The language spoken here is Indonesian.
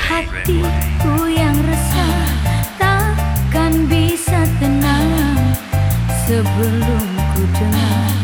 Hatiku yang resah takkan bisa tenang sebelum ku dengar.